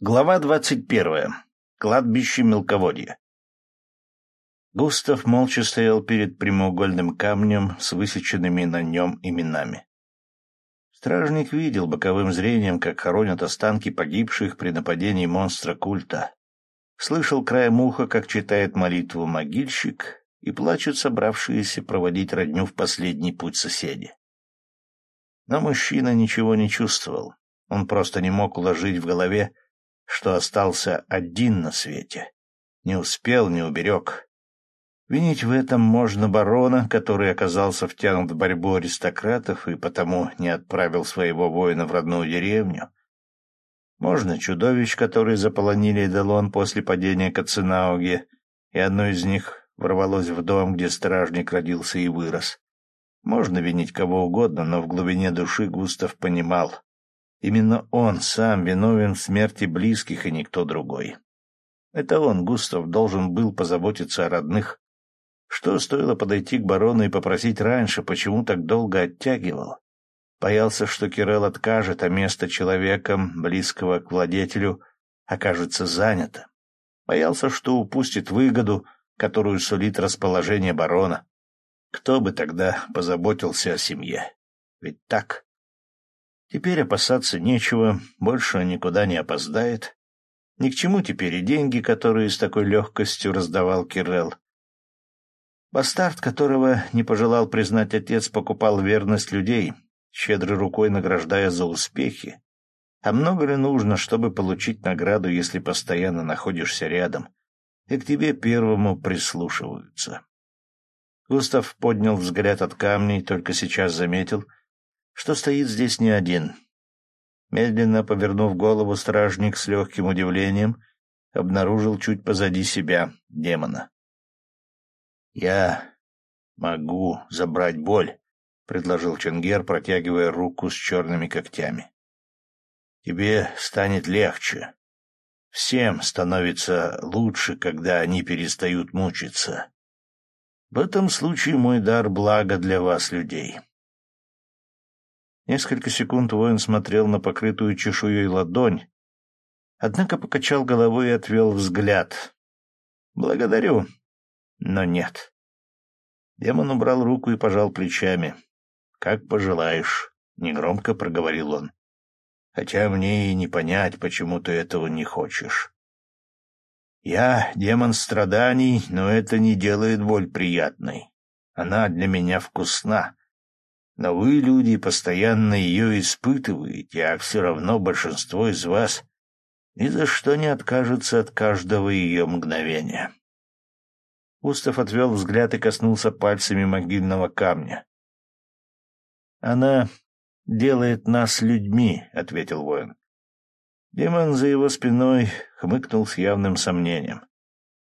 Глава двадцать первая. Кладбище мелководья. Густав молча стоял перед прямоугольным камнем с высеченными на нем именами. Стражник видел боковым зрением, как хоронят останки погибших при нападении монстра культа. Слышал краем уха, как читает молитву могильщик, и плачут собравшиеся проводить родню в последний путь соседи. Но мужчина ничего не чувствовал. Он просто не мог уложить в голове, что остался один на свете. Не успел, не уберег. Винить в этом можно барона, который оказался втянут в борьбу аристократов и потому не отправил своего воина в родную деревню. Можно чудовищ, которые заполонили Эдалон после падения Кацинауги, и одно из них ворвалось в дом, где стражник родился и вырос. Можно винить кого угодно, но в глубине души Густав понимал, Именно он сам виновен в смерти близких и никто другой. Это он, Густав, должен был позаботиться о родных. Что стоило подойти к барону и попросить раньше, почему так долго оттягивал? Боялся, что Кирелл откажет, а место человеком, близкого к владетелю, окажется занято. Боялся, что упустит выгоду, которую сулит расположение барона. Кто бы тогда позаботился о семье? Ведь так? Теперь опасаться нечего, больше никуда не опоздает. Ни к чему теперь и деньги, которые с такой легкостью раздавал Кирелл. Бастард, которого не пожелал признать отец, покупал верность людей, щедрой рукой награждая за успехи. А много ли нужно, чтобы получить награду, если постоянно находишься рядом, и к тебе первому прислушиваются? Густав поднял взгляд от камней, только сейчас заметил — что стоит здесь не один. Медленно повернув голову, стражник с легким удивлением обнаружил чуть позади себя демона. «Я могу забрать боль», — предложил Ченгер, протягивая руку с черными когтями. «Тебе станет легче. Всем становится лучше, когда они перестают мучиться. В этом случае мой дар — благо для вас, людей. Несколько секунд воин смотрел на покрытую чешуей ладонь, однако покачал головой и отвел взгляд. «Благодарю, но нет». Демон убрал руку и пожал плечами. «Как пожелаешь», — негромко проговорил он. «Хотя мне и не понять, почему ты этого не хочешь». «Я демон страданий, но это не делает боль приятной. Она для меня вкусна. Но вы, люди, постоянно ее испытываете, а все равно большинство из вас ни за что не откажется от каждого ее мгновения. Устав отвел взгляд и коснулся пальцами могильного камня. «Она делает нас людьми», — ответил воин. Демон за его спиной хмыкнул с явным сомнением.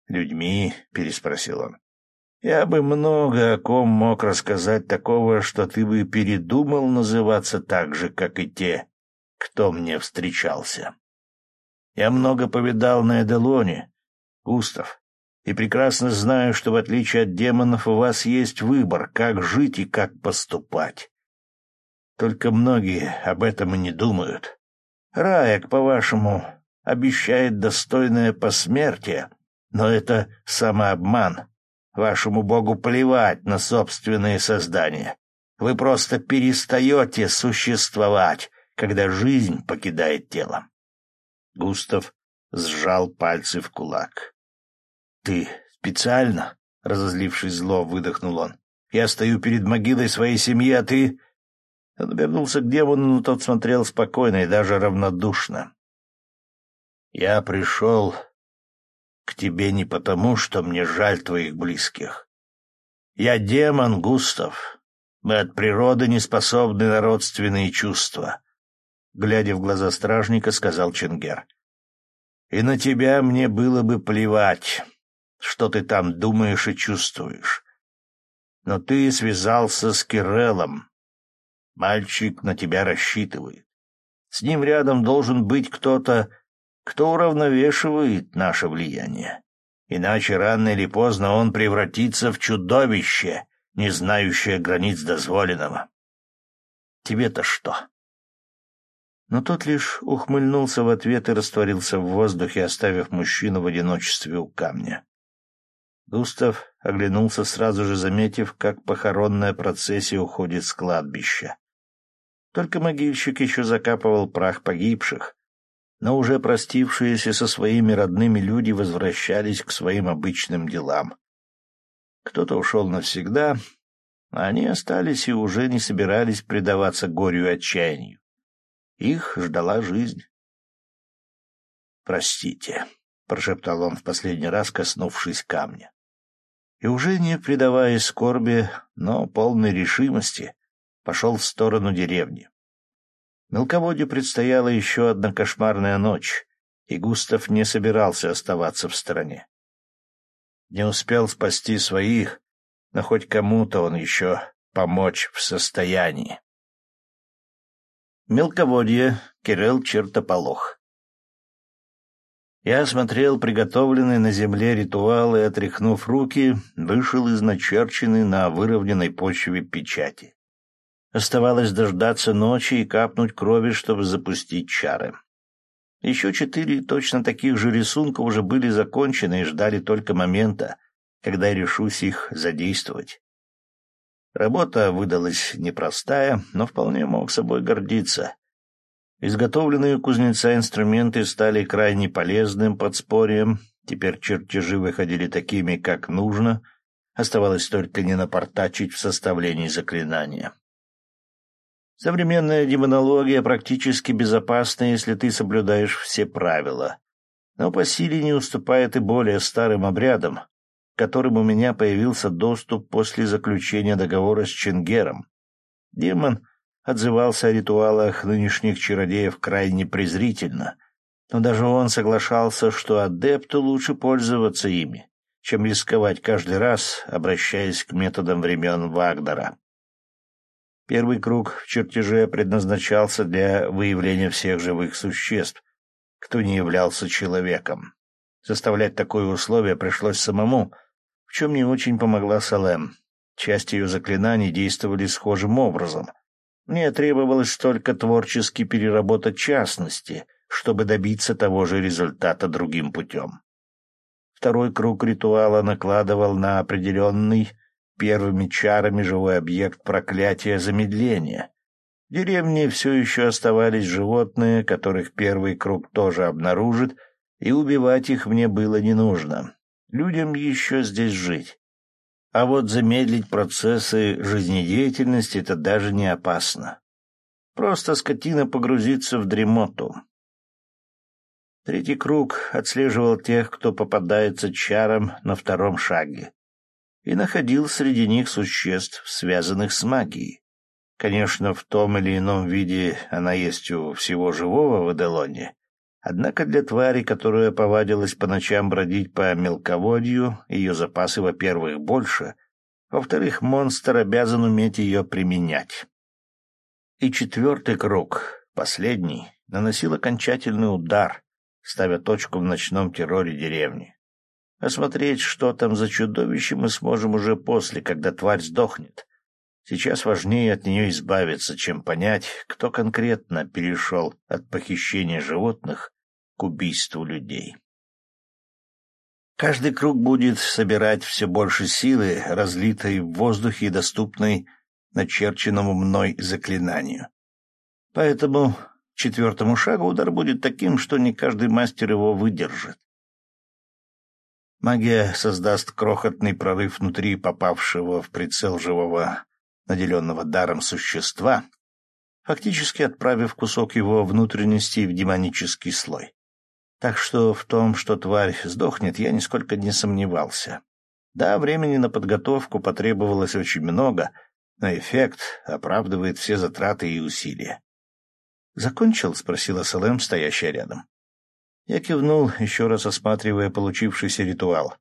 «Людьми?» — переспросил он. Я бы много о ком мог рассказать такого, что ты бы передумал называться так же, как и те, кто мне встречался. Я много повидал на Эделоне, Густав, и прекрасно знаю, что в отличие от демонов у вас есть выбор, как жить и как поступать. Только многие об этом и не думают. Раек, по-вашему, обещает достойное посмертие, но это самообман. Вашему богу плевать на собственные создания. Вы просто перестаете существовать, когда жизнь покидает тело. Густав сжал пальцы в кулак. — Ты специально? — разозлившись зло, выдохнул он. — Я стою перед могилой своей семьи, а ты... Он обернулся к демону, но тот смотрел спокойно и даже равнодушно. — Я пришел к тебе не потому, что мне жаль твоих близких. Я демон, Густав. Мы от природы не способны на родственные чувства. Глядя в глаза стражника, сказал Ченгер. И на тебя мне было бы плевать, что ты там думаешь и чувствуешь. Но ты связался с Киреллом. Мальчик на тебя рассчитывает. С ним рядом должен быть кто-то, кто уравновешивает наше влияние. Иначе рано или поздно он превратится в чудовище, не знающее границ дозволенного. Тебе-то что? Но тот лишь ухмыльнулся в ответ и растворился в воздухе, оставив мужчину в одиночестве у камня. Густав оглянулся, сразу же заметив, как похоронная процессия уходит с кладбища. Только могильщик еще закапывал прах погибших, но уже простившиеся со своими родными люди возвращались к своим обычным делам. Кто-то ушел навсегда, а они остались и уже не собирались предаваться горю и отчаянию. Их ждала жизнь. «Простите», — прошептал он в последний раз, коснувшись камня. И уже не предаваясь скорби, но полной решимости, пошел в сторону деревни. Мелководью предстояла еще одна кошмарная ночь, и Густав не собирался оставаться в стороне. Не успел спасти своих, но хоть кому-то он еще помочь в состоянии. Мелководье, Кирилл Чертополох. Я осмотрел приготовленные на земле ритуалы и, отряхнув руки, вышел из начерченной на выровненной почве печати. Оставалось дождаться ночи и капнуть крови, чтобы запустить чары. Еще четыре точно таких же рисунка уже были закончены и ждали только момента, когда я решусь их задействовать. Работа выдалась непростая, но вполне мог собой гордиться. Изготовленные у кузнеца инструменты стали крайне полезным подспорьем, теперь чертежи выходили такими, как нужно, оставалось только не напортачить в составлении заклинания. Современная демонология практически безопасна, если ты соблюдаешь все правила. Но по силе не уступает и более старым обрядам, к которым у меня появился доступ после заключения договора с Чингером. Демон отзывался о ритуалах нынешних чародеев крайне презрительно, но даже он соглашался, что адепту лучше пользоваться ими, чем рисковать каждый раз, обращаясь к методам времен Вагдара. Первый круг в чертеже предназначался для выявления всех живых существ, кто не являлся человеком. Составлять такое условие пришлось самому, в чем не очень помогла Салем. Часть ее заклинаний действовали схожим образом. Мне требовалось только творчески переработать частности, чтобы добиться того же результата другим путем. Второй круг ритуала накладывал на определенный первыми чарами живой объект проклятия замедления. В деревне все еще оставались животные, которых первый круг тоже обнаружит, и убивать их мне было не нужно. Людям еще здесь жить. А вот замедлить процессы жизнедеятельности — это даже не опасно. Просто скотина погрузится в дремоту. Третий круг отслеживал тех, кто попадается чарам на втором шаге и находил среди них существ, связанных с магией. Конечно, в том или ином виде она есть у всего живого в Эделоне, однако для твари, которая повадилась по ночам бродить по мелководью, ее запасы, во-первых, больше, во-вторых, монстр обязан уметь ее применять. И четвертый круг, последний, наносил окончательный удар, ставя точку в ночном терроре деревни. Осмотреть, что там за чудовище, мы сможем уже после, когда тварь сдохнет. Сейчас важнее от нее избавиться, чем понять, кто конкретно перешел от похищения животных к убийству людей. Каждый круг будет собирать все больше силы, разлитой в воздухе и доступной начерченному мной заклинанию. Поэтому четвертому шагу удар будет таким, что не каждый мастер его выдержит. Магия создаст крохотный прорыв внутри попавшего в прицел живого, наделенного даром существа, фактически отправив кусок его внутренности в демонический слой. Так что в том, что тварь сдохнет, я нисколько не сомневался. Да, времени на подготовку потребовалось очень много, но эффект оправдывает все затраты и усилия. «Закончил?» — спросила Салем, стоящая рядом. Я кивнул, еще раз осматривая получившийся ритуал.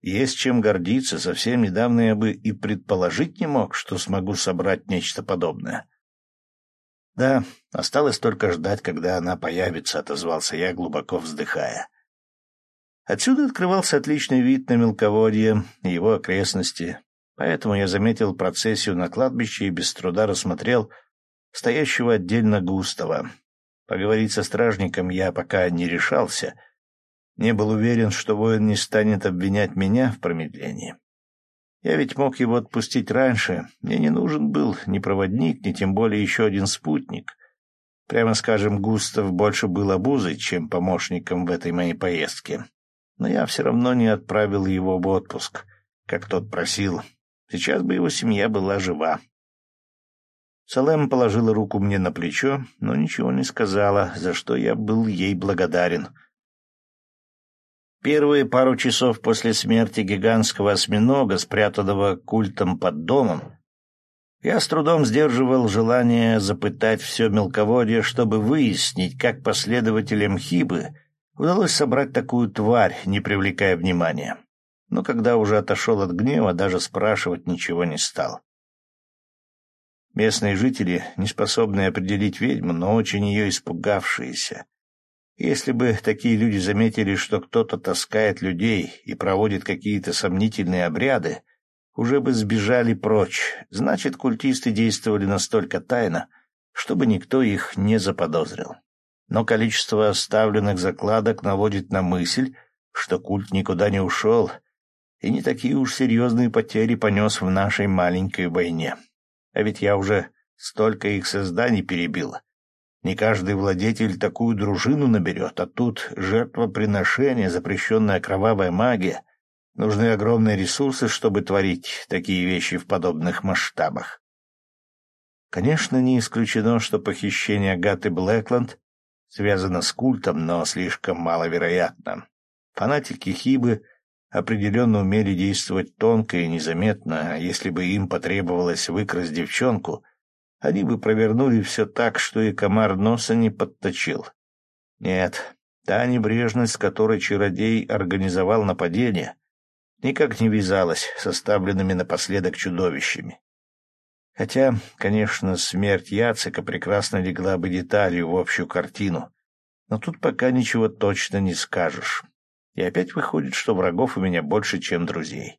Есть чем гордиться, совсем недавно я бы и предположить не мог, что смогу собрать нечто подобное. Да, осталось только ждать, когда она появится, — отозвался я, глубоко вздыхая. Отсюда открывался отличный вид на мелководье и его окрестности, поэтому я заметил процессию на кладбище и без труда рассмотрел стоящего отдельно Густава, Поговорить со стражником я пока не решался. Не был уверен, что воин не станет обвинять меня в промедлении. Я ведь мог его отпустить раньше. Мне не нужен был ни проводник, ни тем более еще один спутник. Прямо скажем, Густав больше был обузой, чем помощником в этой моей поездке. Но я все равно не отправил его в отпуск, как тот просил. Сейчас бы его семья была жива. Салем положила руку мне на плечо, но ничего не сказала, за что я был ей благодарен. Первые пару часов после смерти гигантского осьминога, спрятанного культом под домом, я с трудом сдерживал желание запытать все мелководье, чтобы выяснить, как последователям Хибы удалось собрать такую тварь, не привлекая внимания. Но когда уже отошел от гнева, даже спрашивать ничего не стал. Местные жители, не способные определить ведьму, но очень ее испугавшиеся. Если бы такие люди заметили, что кто-то таскает людей и проводит какие-то сомнительные обряды, уже бы сбежали прочь. Значит, культисты действовали настолько тайно, чтобы никто их не заподозрил. Но количество оставленных закладок наводит на мысль, что культ никуда не ушел и не такие уж серьезные потери понес в нашей маленькой войне. А ведь я уже столько их созданий перебил. Не каждый владетель такую дружину наберет, а тут жертвоприношение, запрещенная кровавая магия, Нужны огромные ресурсы, чтобы творить такие вещи в подобных масштабах. Конечно, не исключено, что похищение Агаты Блэкленд связано с культом, но слишком маловероятно. Фанатики Хибы определенно умели действовать тонко и незаметно, а если бы им потребовалось выкрасть девчонку, они бы провернули все так, что и комар носа не подточил. Нет, та небрежность, с которой чародей организовал нападение, никак не вязалась с оставленными напоследок чудовищами. Хотя, конечно, смерть Яцека прекрасно легла бы деталью в общую картину, но тут пока ничего точно не скажешь. И опять выходит, что врагов у меня больше, чем друзей.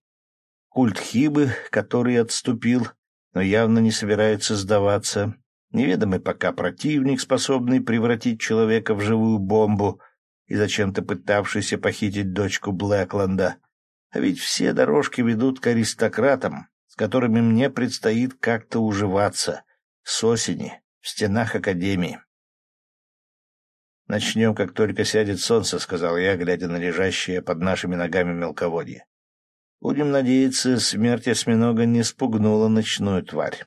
Культ Хибы, который отступил, но явно не собирается сдаваться, неведомый пока противник, способный превратить человека в живую бомбу и зачем-то пытавшийся похитить дочку Блэкленда — а ведь все дорожки ведут к аристократам, с которыми мне предстоит как-то уживаться с осени в стенах Академии. «Начнем, как только сядет солнце», — сказал я, глядя на лежащее под нашими ногами мелководье. «Будем надеяться, смерть осьминога не спугнула ночную тварь».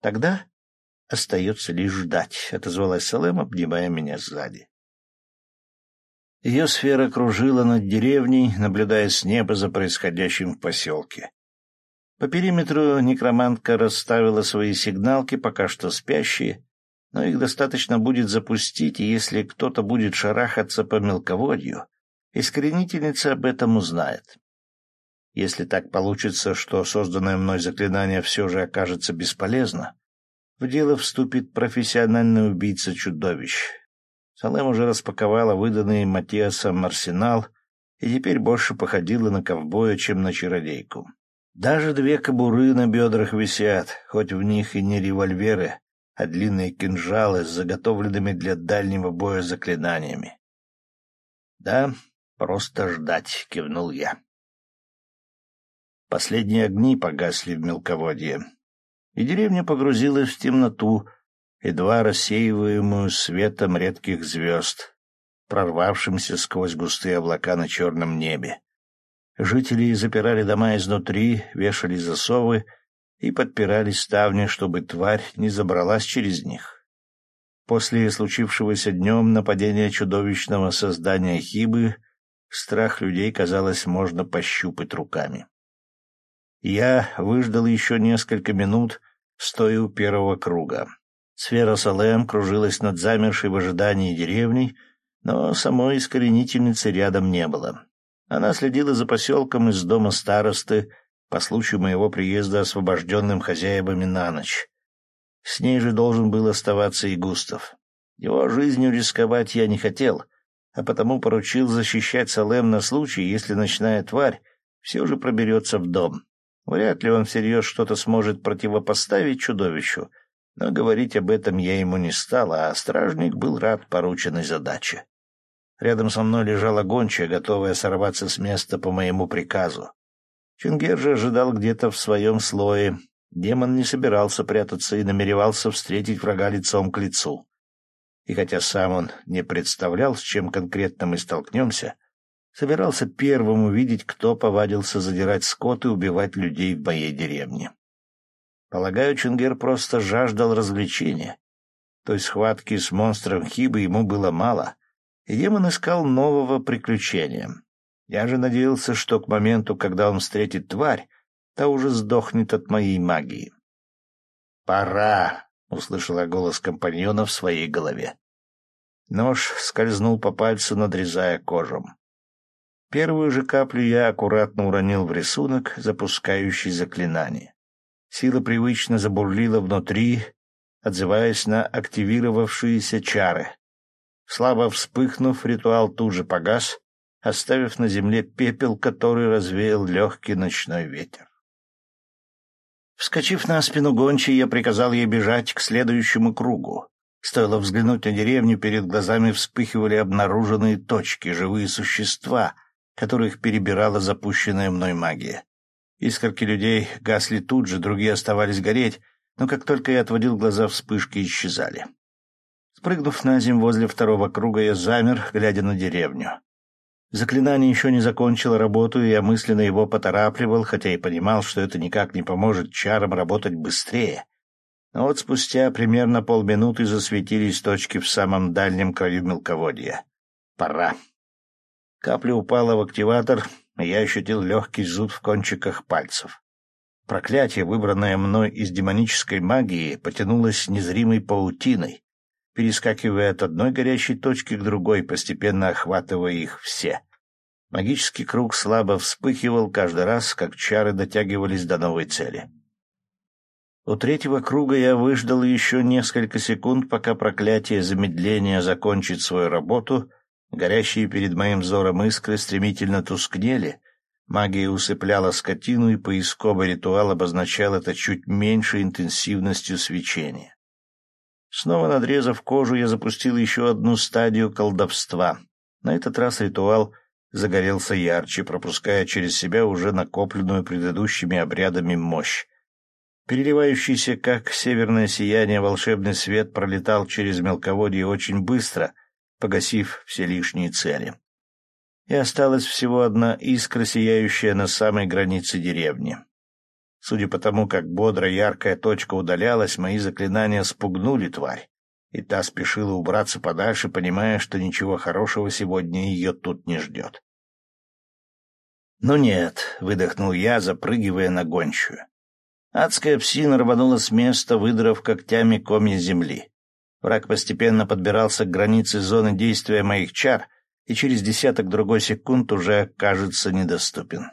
«Тогда остается лишь ждать», — отозвалась Салем, обнимая меня сзади. Ее сфера кружила над деревней, наблюдая с неба за происходящим в поселке. По периметру некромантка расставила свои сигналки, пока что спящие, но их достаточно будет запустить, и если кто-то будет шарахаться по мелководью, искоренительница об этом узнает. Если так получится, что созданное мной заклинание все же окажется бесполезно, в дело вступит профессиональный убийца чудовищ, Салем уже распаковала выданный Матиасом арсенал и теперь больше походила на ковбоя, чем на чародейку. Даже две кобуры на бедрах висят, хоть в них и не револьверы, а длинные кинжалы с заготовленными для дальнего боя заклинаниями. «Да, просто ждать», — кивнул я. Последние огни погасли в мелководье, и деревня погрузилась в темноту, едва рассеиваемую светом редких звезд, прорвавшимся сквозь густые облака на черном небе. Жители запирали дома изнутри, вешали засовы и подпирали ставни, чтобы тварь не забралась через них. После случившегося днем нападения чудовищного создания Хибы страх людей, казалось, можно пощупать руками. Я выждал еще несколько минут, стоя у первого круга. Сфера Салем кружилась над замершей в ожидании деревней, но самой искоренительницы рядом не было. Она следила за поселком из дома старосты, по случаю моего приезда освобожденным хозяевами на ночь. С ней же должен был оставаться и Густав. Его жизнью рисковать я не хотел, а потому поручил защищать Салем на случай, если ночная тварь все же проберется в дом. Вряд ли он всерьез что-то сможет противопоставить чудовищу, Но говорить об этом я ему не стал, а стражник был рад порученной задаче. Рядом со мной лежала гончая, готовая сорваться с места по моему приказу. Чингер же ожидал где-то в своем слое. Демон не собирался прятаться и намеревался встретить врага лицом к лицу. И хотя сам он не представлял, с чем конкретно мы столкнемся, собирался первым увидеть, кто повадился задирать скот и убивать людей в моей деревне. Полагаю, Чингер просто жаждал развлечения. Той схватки с монстром Хибы ему было мало, и демон искал нового приключения. Я же надеялся, что к моменту, когда он встретит тварь, та уже сдохнет от моей магии. «Пора!» — услышала голос компаньона в своей голове. Нож скользнул по пальцу, надрезая кожу. Первую же каплю я аккуратно уронил в рисунок, запускающий заклинание. Сила привычно забурлила внутри, отзываясь на активировавшиеся чары. Слабо вспыхнув, ритуал тут же погас, оставив на земле пепел, который развеял легкий ночной ветер. Вскочив на спину гончей, я приказал ей бежать к следующему кругу. Стоило взглянуть на деревню, перед глазами вспыхивали обнаруженные точки, живые существа, которых перебирала запущенная мной магия. Искорки людей гасли тут же, другие оставались гореть, но как только я отводил глаза, вспышки исчезали. Спрыгнув на землю возле второго круга, я замер, глядя на деревню. Заклинание еще не закончило работу, и я мысленно его поторапливал, хотя и понимал, что это никак не поможет чарам работать быстрее. Но вот спустя примерно полминуты засветились точки в самом дальнем краю мелководья. Пора. Капля упала в активатор, я ощутил легкий зуд в кончиках пальцев. Проклятие, выбранное мной из демонической магии, потянулось незримой паутиной, перескакивая от одной горящей точки к другой, постепенно охватывая их все. Магический круг слабо вспыхивал каждый раз, как чары дотягивались до новой цели. У третьего круга я выждал еще несколько секунд, пока проклятие замедления закончит свою работу — Горящие перед моим взором искры стремительно тускнели. Магия усыпляла скотину, и поисковый ритуал обозначал это чуть меньшей интенсивностью свечения. Снова надрезав кожу, я запустил еще одну стадию колдовства. На этот раз ритуал загорелся ярче, пропуская через себя уже накопленную предыдущими обрядами мощь. Переливающийся, как северное сияние, волшебный свет пролетал через мелководье очень быстро — погасив все лишние цели. И осталась всего одна искра, сияющая на самой границе деревни. Судя по тому, как бодро яркая точка удалялась, мои заклинания спугнули тварь, и та спешила убраться подальше, понимая, что ничего хорошего сегодня ее тут не ждет. «Ну нет», — выдохнул я, запрыгивая на гончую. Адская псина рванула с места, выдрав когтями комья земли. Враг постепенно подбирался к границе зоны действия моих чар и через десяток другой секунд уже кажется недоступен.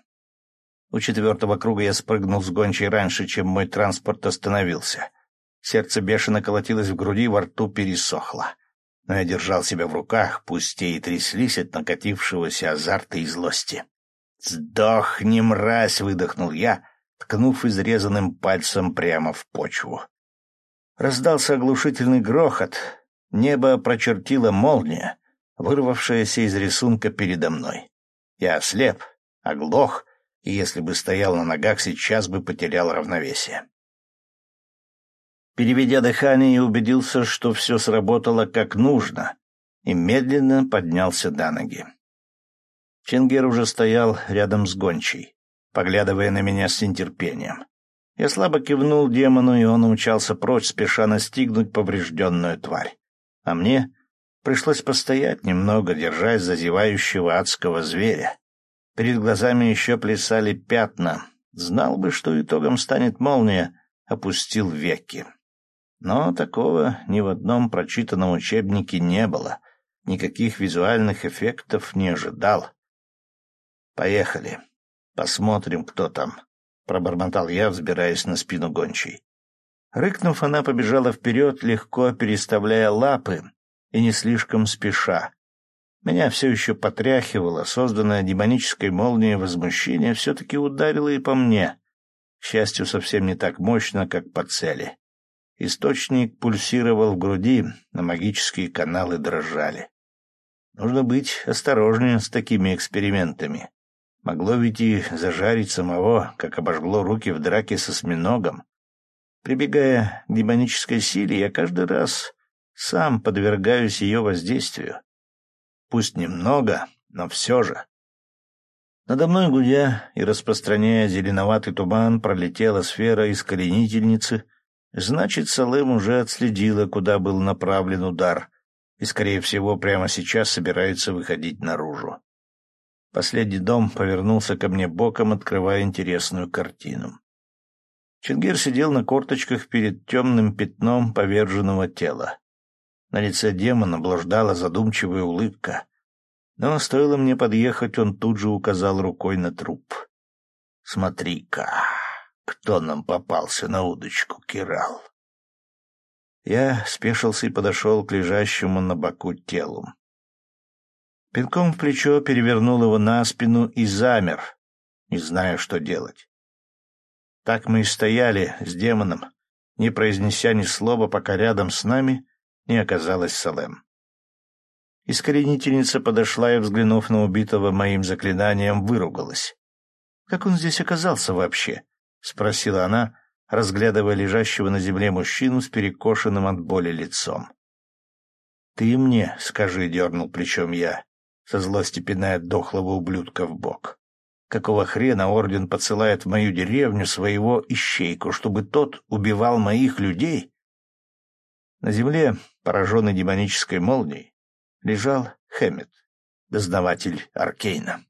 У четвертого круга я спрыгнул с гончей раньше, чем мой транспорт остановился. Сердце бешено колотилось в груди, во рту пересохло. Но я держал себя в руках, пусть и тряслись от накатившегося азарта и злости. «Сдохни, мразь!» — выдохнул я, ткнув изрезанным пальцем прямо в почву. Раздался оглушительный грохот. Небо прочертила молния, вырвавшаяся из рисунка передо мной. Я ослеп, оглох, и если бы стоял на ногах, сейчас бы потерял равновесие. Переведя дыхание, убедился, что все сработало как нужно, и медленно поднялся до ноги. Чингер уже стоял рядом с гончей, поглядывая на меня с нетерпением. Я слабо кивнул демону, и он умчался прочь, спеша настигнуть поврежденную тварь. А мне пришлось постоять немного, держась за зевающего адского зверя. Перед глазами еще плясали пятна. Знал бы, что итогом станет молния, опустил веки. Но такого ни в одном прочитанном учебнике не было. Никаких визуальных эффектов не ожидал. Поехали. Посмотрим, кто там. — пробормотал я, взбираясь на спину гончей. Рыкнув, она побежала вперед, легко переставляя лапы и не слишком спеша. Меня все еще потряхивало, созданное демонической молнией возмущение все-таки ударило и по мне. К счастью, совсем не так мощно, как по цели. Источник пульсировал в груди, а магические каналы дрожали. Нужно быть осторожнее с такими экспериментами. Могло ведь и зажарить самого, как обожгло руки в драке со осьминогом. Прибегая к демонической силе, я каждый раз сам подвергаюсь ее воздействию. Пусть немного, но все же. Надо мной гудя и распространяя зеленоватый туман, пролетела сфера искоренительницы. Значит, Салым уже отследила, куда был направлен удар, и, скорее всего, прямо сейчас собирается выходить наружу. Последний дом повернулся ко мне боком, открывая интересную картину. Чингир сидел на корточках перед темным пятном поверженного тела. На лице демона блуждала задумчивая улыбка. Но стоило мне подъехать, он тут же указал рукой на труп. «Смотри-ка, кто нам попался на удочку, Кирал?» Я спешился и подошел к лежащему на боку телу. Пинком в плечо перевернул его на спину и замер, не зная, что делать. Так мы и стояли с демоном, не произнеся ни слова, пока рядом с нами не оказалась Салем. Искоренительница подошла и, взглянув на убитого моим заклинанием, выругалась. «Как он здесь оказался вообще?» — спросила она, разглядывая лежащего на земле мужчину с перекошенным от боли лицом. «Ты мне скажи», — дернул плечом я, со злости пиная дохлого ублюдка в бок. «Какого хрена орден посылает в мою деревню своего ищейку, чтобы тот убивал моих людей?» На земле, пораженный демонической молнией, лежал Хэммет, дознаватель Аркейна.